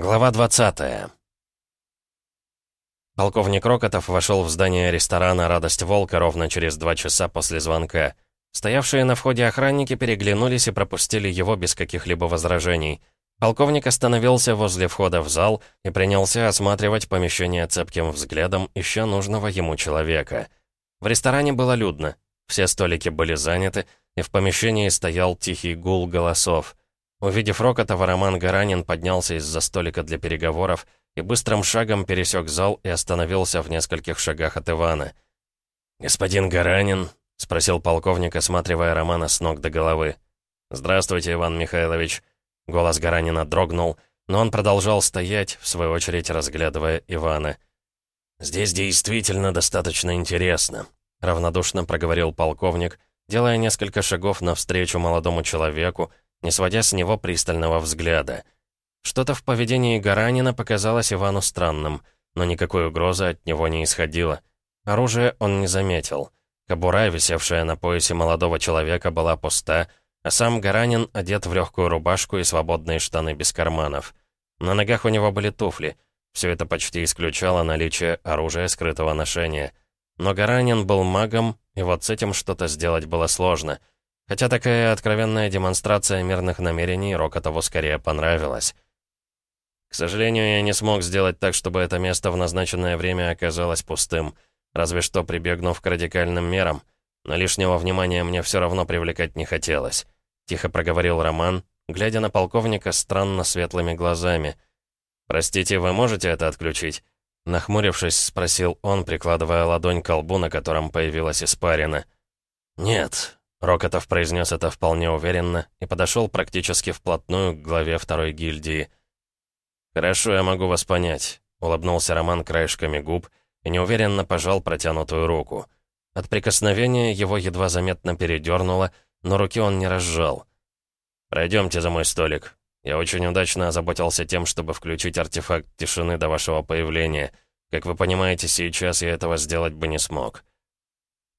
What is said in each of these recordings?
Глава 20 Полковник Рокотов вошел в здание ресторана «Радость Волка» ровно через два часа после звонка. Стоявшие на входе охранники переглянулись и пропустили его без каких-либо возражений. Полковник остановился возле входа в зал и принялся осматривать помещение цепким взглядом, ища нужного ему человека. В ресторане было людно. Все столики были заняты, и в помещении стоял тихий гул голосов. Увидев Рокотова, Роман Гаранин поднялся из-за столика для переговоров и быстрым шагом пересек зал и остановился в нескольких шагах от Ивана. «Господин Гаранин?» — спросил полковник, осматривая Романа с ног до головы. «Здравствуйте, Иван Михайлович». Голос Гаранина дрогнул, но он продолжал стоять, в свою очередь разглядывая Ивана. «Здесь действительно достаточно интересно», — равнодушно проговорил полковник, делая несколько шагов навстречу молодому человеку, не сводя с него пристального взгляда. Что-то в поведении Гаранина показалось Ивану странным, но никакой угрозы от него не исходило. Оружие он не заметил. Кобура, висевшая на поясе молодого человека, была пуста, а сам Гаранин одет в легкую рубашку и свободные штаны без карманов. На ногах у него были туфли. Все это почти исключало наличие оружия скрытого ношения. Но Гаранин был магом, и вот с этим что-то сделать было сложно — Хотя такая откровенная демонстрация мирных намерений Рокотову скорее понравилась. К сожалению, я не смог сделать так, чтобы это место в назначенное время оказалось пустым, разве что прибегнув к радикальным мерам. Но лишнего внимания мне все равно привлекать не хотелось. Тихо проговорил Роман, глядя на полковника странно светлыми глазами. «Простите, вы можете это отключить?» Нахмурившись, спросил он, прикладывая ладонь к колбу, на котором появилась испарина. «Нет, Рокотов произнес это вполне уверенно и подошел практически вплотную к главе второй гильдии. «Хорошо, я могу вас понять», — улыбнулся Роман краешками губ и неуверенно пожал протянутую руку. От прикосновения его едва заметно передернуло, но руки он не разжал. «Пройдемте за мой столик. Я очень удачно озаботился тем, чтобы включить артефакт тишины до вашего появления. Как вы понимаете, сейчас я этого сделать бы не смог».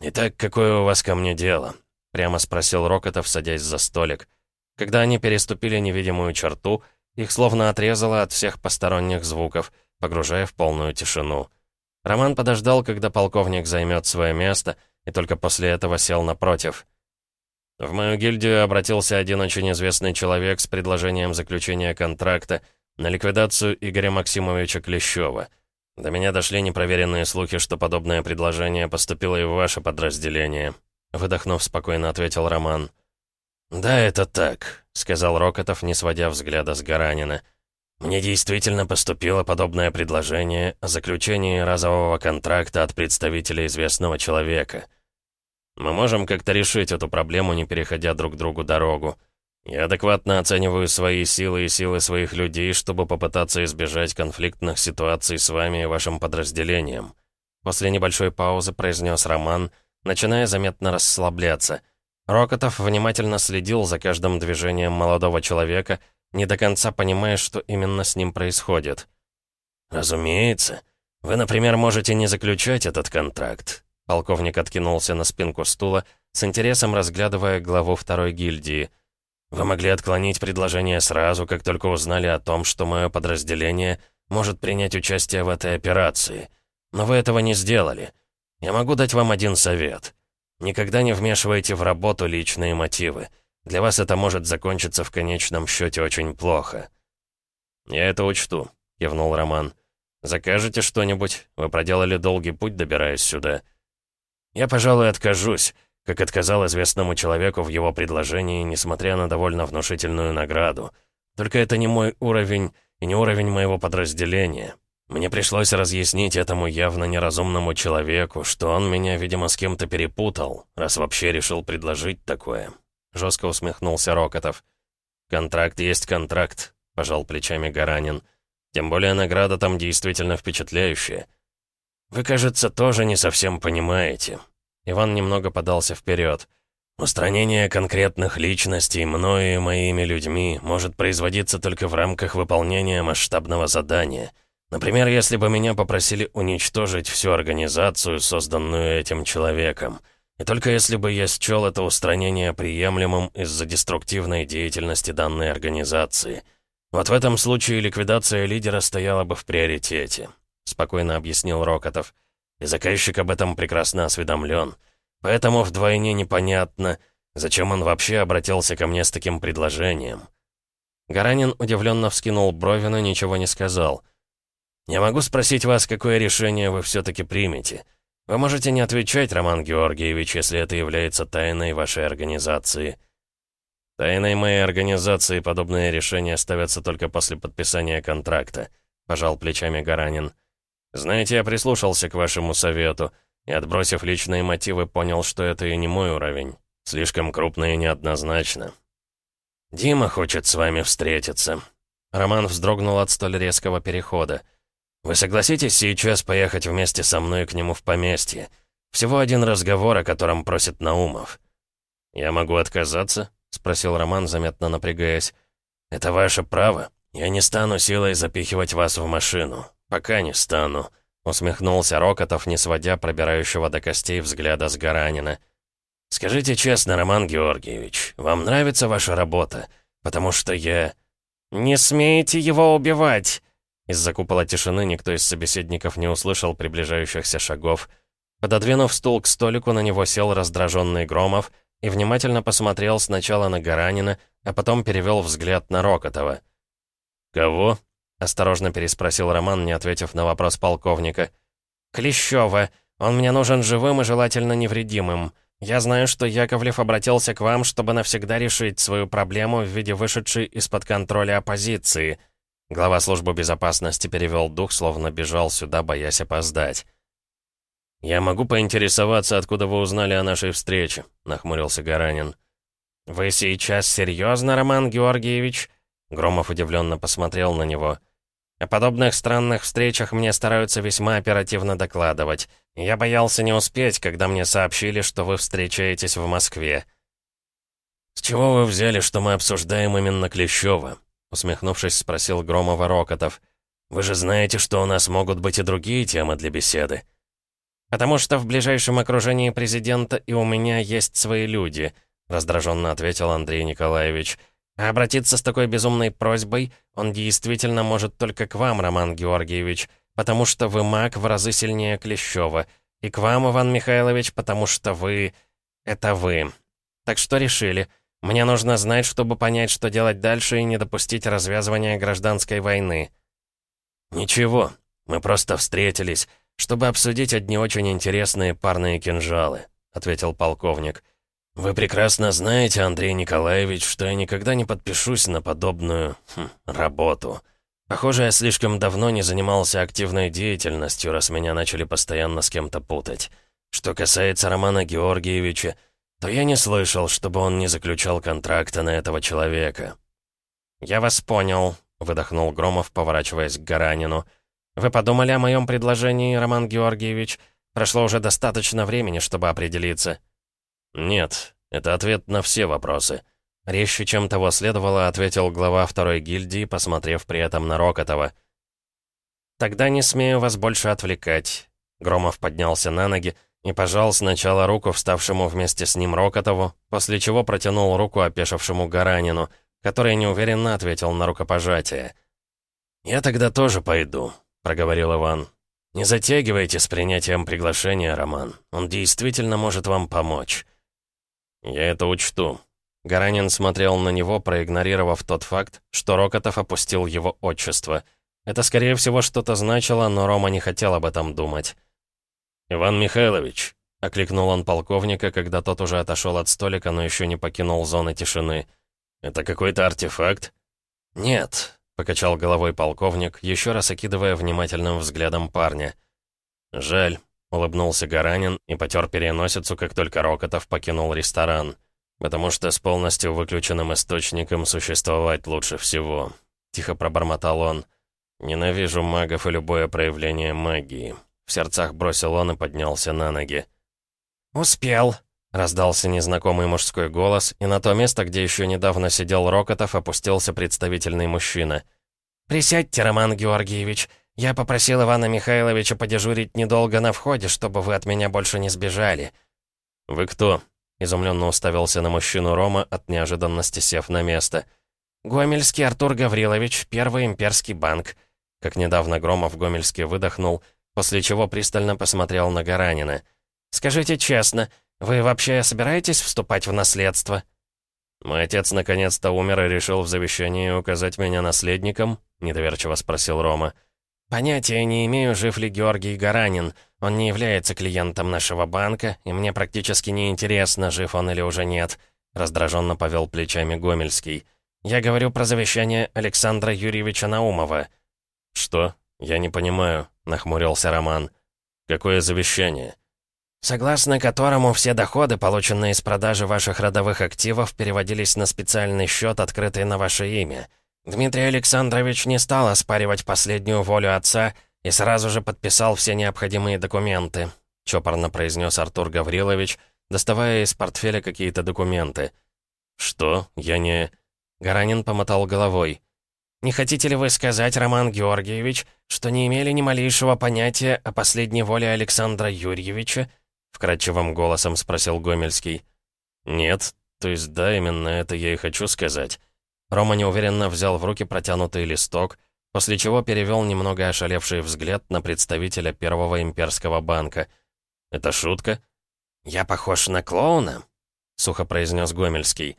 «Итак, какое у вас ко мне дело?» Прямо спросил Рокотов, садясь за столик. Когда они переступили невидимую черту, их словно отрезало от всех посторонних звуков, погружая в полную тишину. Роман подождал, когда полковник займет свое место, и только после этого сел напротив. В мою гильдию обратился один очень известный человек с предложением заключения контракта на ликвидацию Игоря Максимовича Клещева. До меня дошли непроверенные слухи, что подобное предложение поступило и в ваше подразделение. Выдохнув, спокойно ответил Роман. «Да, это так», — сказал Рокотов, не сводя взгляда с Гаранина. «Мне действительно поступило подобное предложение о заключении разового контракта от представителя известного человека. Мы можем как-то решить эту проблему, не переходя друг другу дорогу. Я адекватно оцениваю свои силы и силы своих людей, чтобы попытаться избежать конфликтных ситуаций с вами и вашим подразделением». После небольшой паузы произнес Роман — начиная заметно расслабляться. Рокотов внимательно следил за каждым движением молодого человека, не до конца понимая, что именно с ним происходит. «Разумеется. Вы, например, можете не заключать этот контракт». Полковник откинулся на спинку стула, с интересом разглядывая главу второй гильдии. «Вы могли отклонить предложение сразу, как только узнали о том, что мое подразделение может принять участие в этой операции. Но вы этого не сделали. Я могу дать вам один совет. Никогда не вмешивайте в работу личные мотивы. Для вас это может закончиться в конечном счете очень плохо». «Я это учту», — кивнул Роман. «Закажете что-нибудь? Вы проделали долгий путь, добираясь сюда». «Я, пожалуй, откажусь, как отказал известному человеку в его предложении, несмотря на довольно внушительную награду. Только это не мой уровень и не уровень моего подразделения. Мне пришлось разъяснить этому явно неразумному человеку, что он меня, видимо, с кем-то перепутал, раз вообще решил предложить такое. Жестко усмехнулся Рокотов. «Контракт есть контракт», — пожал плечами Гаранин. «Тем более награда там действительно впечатляющая». «Вы, кажется, тоже не совсем понимаете». Иван немного подался вперед. «Устранение конкретных личностей мною и моими людьми может производиться только в рамках выполнения масштабного задания — Например, если бы меня попросили уничтожить всю организацию, созданную этим человеком. И только если бы я счел это устранение приемлемым из-за деструктивной деятельности данной организации. «Вот в этом случае ликвидация лидера стояла бы в приоритете», — спокойно объяснил Рокотов. «И заказчик об этом прекрасно осведомлен. Поэтому вдвойне непонятно, зачем он вообще обратился ко мне с таким предложением». Гаранин удивленно вскинул брови, но ничего не сказал. «Я могу спросить вас, какое решение вы все-таки примете? Вы можете не отвечать, Роман Георгиевич, если это является тайной вашей организации». «Тайной моей организации подобные решения ставятся только после подписания контракта», — пожал плечами Гаранин. «Знаете, я прислушался к вашему совету и, отбросив личные мотивы, понял, что это и не мой уровень. Слишком крупно и неоднозначно». «Дима хочет с вами встретиться». Роман вздрогнул от столь резкого перехода. «Вы согласитесь сейчас поехать вместе со мной к нему в поместье? Всего один разговор, о котором просит Наумов». «Я могу отказаться?» — спросил Роман, заметно напрягаясь. «Это ваше право. Я не стану силой запихивать вас в машину. Пока не стану», — усмехнулся Рокотов, не сводя пробирающего до костей взгляда с Гаранина. «Скажите честно, Роман Георгиевич, вам нравится ваша работа? Потому что я...» «Не смеете его убивать!» Из-за купола тишины никто из собеседников не услышал приближающихся шагов. Пододвинув стул к столику, на него сел раздраженный Громов — и внимательно посмотрел сначала на Гаранина, а потом перевел взгляд на Рокотова. «Кого?» — осторожно переспросил Роман, не ответив на вопрос полковника. «Клещева. Он мне нужен живым и желательно невредимым. Я знаю, что Яковлев обратился к вам, чтобы навсегда решить свою проблему в виде вышедшей из-под контроля оппозиции». Глава службы безопасности перевел дух, словно бежал сюда, боясь опоздать. «Я могу поинтересоваться, откуда вы узнали о нашей встрече?» — нахмурился Гаранин. «Вы сейчас серьезно, Роман Георгиевич?» Громов удивленно посмотрел на него. «О подобных странных встречах мне стараются весьма оперативно докладывать. Я боялся не успеть, когда мне сообщили, что вы встречаетесь в Москве». «С чего вы взяли, что мы обсуждаем именно Клещева?» Усмехнувшись, спросил Громова Рокотов. «Вы же знаете, что у нас могут быть и другие темы для беседы». «Потому что в ближайшем окружении президента и у меня есть свои люди», раздраженно ответил Андрей Николаевич. «А обратиться с такой безумной просьбой он действительно может только к вам, Роман Георгиевич, потому что вы маг в разы сильнее Клещева, и к вам, Иван Михайлович, потому что вы... это вы. Так что решили?» Мне нужно знать, чтобы понять, что делать дальше и не допустить развязывания гражданской войны». «Ничего, мы просто встретились, чтобы обсудить одни очень интересные парные кинжалы», — ответил полковник. «Вы прекрасно знаете, Андрей Николаевич, что я никогда не подпишусь на подобную хм, работу. Похоже, я слишком давно не занимался активной деятельностью, раз меня начали постоянно с кем-то путать. Что касается Романа Георгиевича, то я не слышал, чтобы он не заключал контракта на этого человека». «Я вас понял», — выдохнул Громов, поворачиваясь к Гаранину. «Вы подумали о моем предложении, Роман Георгиевич? Прошло уже достаточно времени, чтобы определиться». «Нет, это ответ на все вопросы». Резче, чем того следовало, ответил глава второй гильдии, посмотрев при этом на Рокотова. «Тогда не смею вас больше отвлекать». Громов поднялся на ноги и пожал сначала руку вставшему вместе с ним Рокотову, после чего протянул руку опешившему Гаранину, который неуверенно ответил на рукопожатие. «Я тогда тоже пойду», проговорил Иван. «Не затягивайте с принятием приглашения, Роман. Он действительно может вам помочь». «Я это учту». Гаранин смотрел на него, проигнорировав тот факт, что Рокотов опустил его отчество. Это, скорее всего, что-то значило, но Рома не хотел об этом думать. «Иван Михайлович», — окликнул он полковника, когда тот уже отошел от столика, но еще не покинул зоны тишины. «Это какой-то артефакт?» «Нет, — покачал головой полковник, еще раз окидывая внимательным взглядом парня. «Жаль», — улыбнулся Гаранин и потер переносицу, как только Рокотов покинул ресторан. «Потому что с полностью выключенным источником существовать лучше всего», — тихо пробормотал он. «Ненавижу магов и любое проявление магии». В сердцах бросил он и поднялся на ноги. «Успел», Раздался незнакомый мужской голос, и на то место, где еще недавно сидел Рокотов, опустился представительный мужчина. «Присядьте, Роман Георгиевич. Я попросил Ивана Михайловича подежурить недолго на входе, чтобы вы от меня больше не сбежали». «Вы кто?» — изумленно уставился на мужчину Рома, от неожиданности сев на место. Гомельский Артур Гаврилович, Первый имперский банк». Как недавно Громов Гомельский выдохнул, после чего пристально посмотрел на Гаранина. «Скажите честно, вы вообще собираетесь вступать в наследство?» «Мой отец наконец-то умер и решил в завещании указать меня наследником?» — недоверчиво спросил Рома. «Понятия не имею, жив ли Георгий Гаранин. Он не является клиентом нашего банка, и мне практически не интересно, жив он или уже нет», — раздраженно повел плечами Гомельский. «Я говорю про завещание Александра Юрьевича Наумова». «Что? Я не понимаю», — нахмурился Роман. «Какое завещание?» согласно которому все доходы, полученные из продажи ваших родовых активов, переводились на специальный счет, открытый на ваше имя. Дмитрий Александрович не стал оспаривать последнюю волю отца и сразу же подписал все необходимые документы», — чопорно произнес Артур Гаврилович, доставая из портфеля какие-то документы. «Что? Я не...» Гаранин помотал головой. «Не хотите ли вы сказать, Роман Георгиевич, что не имели ни малейшего понятия о последней воле Александра Юрьевича, вкрадчивым голосом спросил Гомельский. «Нет, то есть да, именно это я и хочу сказать». Рома неуверенно взял в руки протянутый листок, после чего перевел немного ошалевший взгляд на представителя Первого имперского банка. «Это шутка?» «Я похож на клоуна?» — сухо произнес Гомельский.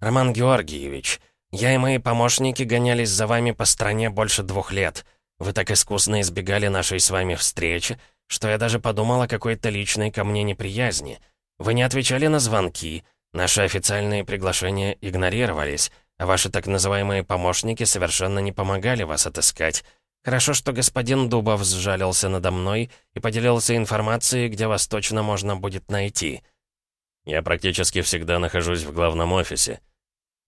«Роман Георгиевич, я и мои помощники гонялись за вами по стране больше двух лет. Вы так искусно избегали нашей с вами встречи, что я даже подумал о какой-то личной ко мне неприязни. Вы не отвечали на звонки, наши официальные приглашения игнорировались, а ваши так называемые помощники совершенно не помогали вас отыскать. Хорошо, что господин Дубов сжалился надо мной и поделился информацией, где вас точно можно будет найти. Я практически всегда нахожусь в главном офисе.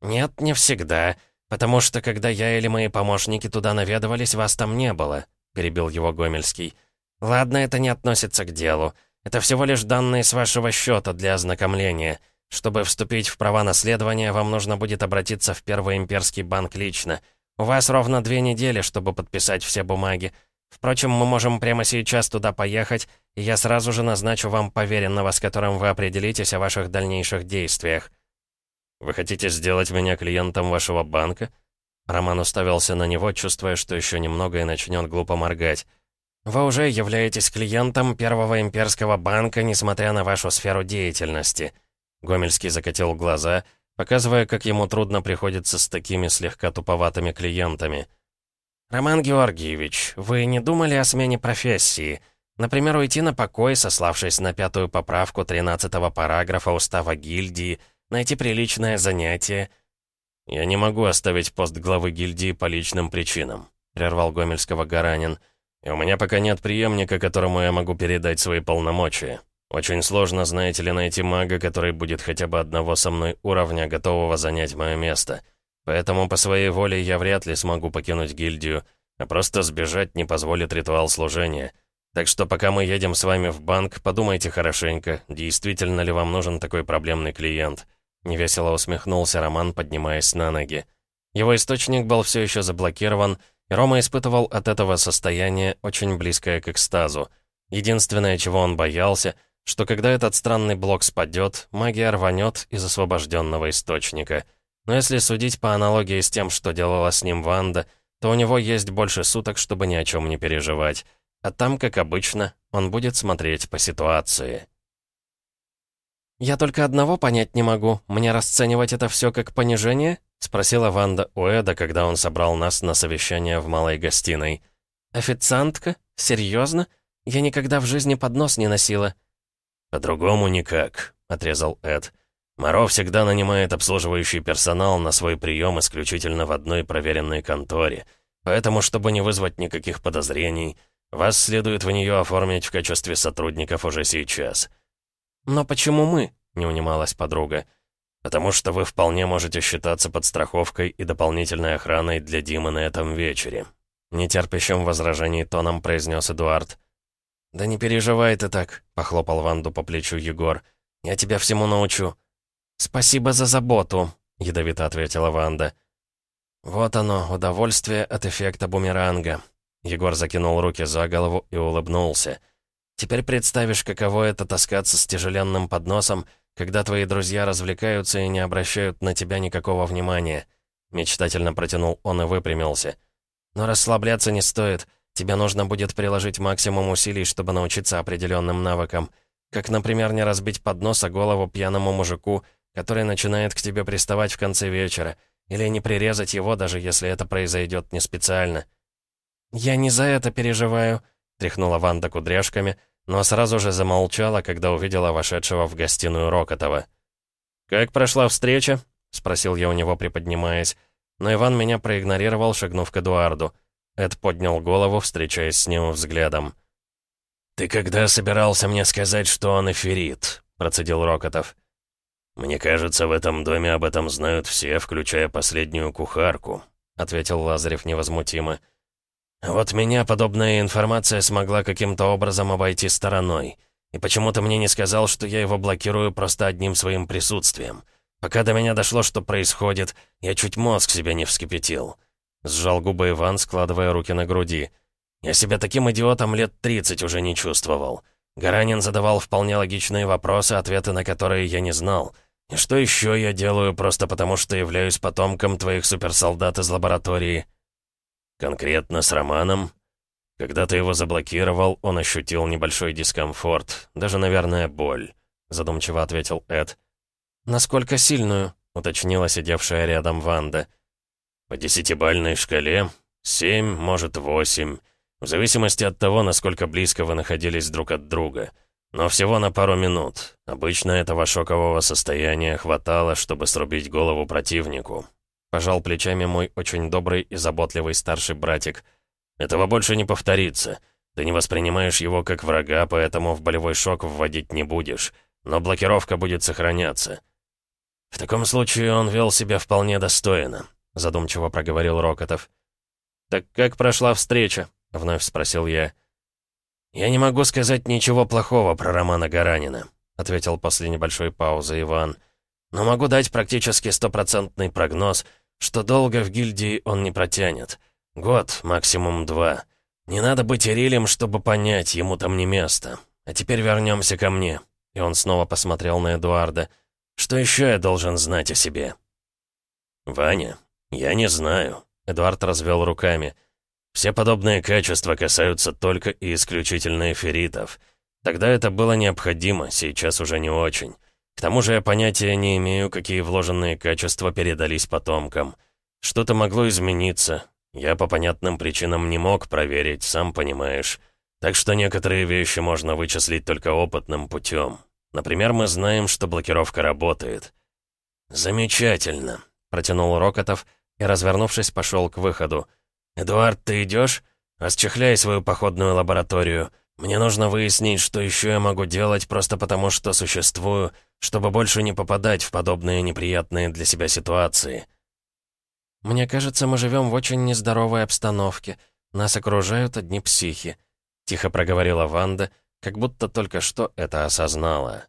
Нет, не всегда, потому что когда я или мои помощники туда наведывались, вас там не было, перебил его Гомельский. «Ладно, это не относится к делу. Это всего лишь данные с вашего счета для ознакомления. Чтобы вступить в права наследования, вам нужно будет обратиться в Первый имперский банк лично. У вас ровно две недели, чтобы подписать все бумаги. Впрочем, мы можем прямо сейчас туда поехать, и я сразу же назначу вам поверенного, с которым вы определитесь о ваших дальнейших действиях». «Вы хотите сделать меня клиентом вашего банка?» Роман уставился на него, чувствуя, что еще немного и начнет глупо моргать. Вы уже являетесь клиентом Первого имперского банка, несмотря на вашу сферу деятельности». Гомельский закатил глаза, показывая, как ему трудно приходится с такими слегка туповатыми клиентами. «Роман Георгиевич, вы не думали о смене профессии? Например, уйти на покой, сославшись на пятую поправку 13-го параграфа Устава гильдии, найти приличное занятие?» «Я не могу оставить пост главы гильдии по личным причинам», — прервал Гомельского Гаранин. И у меня пока нет преемника, которому я могу передать свои полномочия. Очень сложно, знаете ли, найти мага, который будет хотя бы одного со мной уровня, готового занять мое место. Поэтому по своей воле я вряд ли смогу покинуть гильдию, а просто сбежать не позволит ритуал служения. Так что пока мы едем с вами в банк, подумайте хорошенько, действительно ли вам нужен такой проблемный клиент. Невесело усмехнулся Роман, поднимаясь на ноги. Его источник был все еще заблокирован, Рома испытывал от этого состояние, очень близкое к экстазу. Единственное, чего он боялся, что когда этот странный блок спадет, магия рванет из освобожденного источника. Но если судить по аналогии с тем, что делала с ним Ванда, то у него есть больше суток, чтобы ни о чем не переживать. А там, как обычно, он будет смотреть по ситуации. «Я только одного понять не могу. Мне расценивать это все как понижение?» — спросила Ванда у Эда, когда он собрал нас на совещание в малой гостиной. «Официантка? Серьезно? Я никогда в жизни поднос не носила». «По-другому никак», — отрезал Эд. «Моро всегда нанимает обслуживающий персонал на свой прием исключительно в одной проверенной конторе. Поэтому, чтобы не вызвать никаких подозрений, вас следует в нее оформить в качестве сотрудников уже сейчас». «Но почему мы?» — не унималась подруга. «Потому что вы вполне можете считаться подстраховкой и дополнительной охраной для Димы на этом вечере», — нетерпящим возражений тоном произнес Эдуард. «Да не переживай ты так», — похлопал Ванду по плечу Егор. «Я тебя всему научу». «Спасибо за заботу», — ядовито ответила Ванда. «Вот оно, удовольствие от эффекта бумеранга». Егор закинул руки за голову и улыбнулся. Теперь представишь, каково это таскаться с тяжеленным подносом, когда твои друзья развлекаются и не обращают на тебя никакого внимания. — мечтательно протянул он и выпрямился. «Но расслабляться не стоит. Тебе нужно будет приложить максимум усилий, чтобы научиться определенным навыкам. Как, например, не разбить поднос о голову пьяному мужику, который начинает к тебе приставать в конце вечера, или не прирезать его, даже если это произойдет не специально». «Я не за это переживаю», — тряхнула Ванда кудряшками, но сразу же замолчала, когда увидела вошедшего в гостиную Рокотова. «Как прошла встреча?» — спросил я у него, приподнимаясь. Но Иван меня проигнорировал, шагнув к Эдуарду. Эд поднял голову, встречаясь с ним взглядом. «Ты когда собирался мне сказать, что он эфирит?» — процедил Рокотов. «Мне кажется, в этом доме об этом знают все, включая последнюю кухарку», — ответил Лазарев невозмутимо. «Вот меня подобная информация смогла каким-то образом обойти стороной. И почему-то мне не сказал, что я его блокирую просто одним своим присутствием. Пока до меня дошло, что происходит, я чуть мозг себе не вскипятил». Сжал губы Иван, складывая руки на груди. «Я себя таким идиотом лет 30 уже не чувствовал. Гаранин задавал вполне логичные вопросы, ответы на которые я не знал». И что еще я делаю просто потому, что являюсь потомком твоих суперсолдат из лаборатории? Конкретно с Романом? Когда ты его заблокировал, он ощутил небольшой дискомфорт, даже, наверное, боль, задумчиво ответил Эд. Насколько сильную? уточнила сидевшая рядом Ванда. По десятибальной шкале семь, может, восемь, в зависимости от того, насколько близко вы находились друг от друга — но всего на пару минут. Обычно этого шокового состояния хватало, чтобы срубить голову противнику. Пожал плечами мой очень добрый и заботливый старший братик. Этого больше не повторится. Ты не воспринимаешь его как врага, поэтому в болевой шок вводить не будешь. Но блокировка будет сохраняться. В таком случае он вел себя вполне достойно, задумчиво проговорил Рокотов. «Так как прошла встреча?» — вновь спросил я. «Я не могу сказать ничего плохого про Романа Гаранина», ответил после небольшой паузы Иван. «Но могу дать практически стопроцентный прогноз, что долго в гильдии он не протянет. Год, максимум два. Не надо быть Ирилем, чтобы понять, ему там не место. А теперь вернемся ко мне». И он снова посмотрел на Эдуарда. «Что еще я должен знать о себе?» «Ваня, я не знаю», — Эдуард развел руками. «Я все подобные качества касаются только и исключительно эфиритов. Тогда это было необходимо, сейчас уже не очень. К тому же я понятия не имею, какие вложенные качества передались потомкам. Что-то могло измениться. Я по понятным причинам не мог проверить, сам понимаешь. Так что некоторые вещи можно вычислить только опытным путем. Например, мы знаем, что блокировка работает. «Замечательно», — протянул Рокотов и, развернувшись, пошел к выходу. «Эдуард, ты идешь? Расчехляй свою походную лабораторию. Мне нужно выяснить, что еще я могу делать, просто потому что существую, чтобы больше не попадать в подобные неприятные для себя ситуации». «Мне кажется, мы живем в очень нездоровой обстановке. Нас окружают одни психи», — тихо проговорила Ванда, как будто только что это осознала.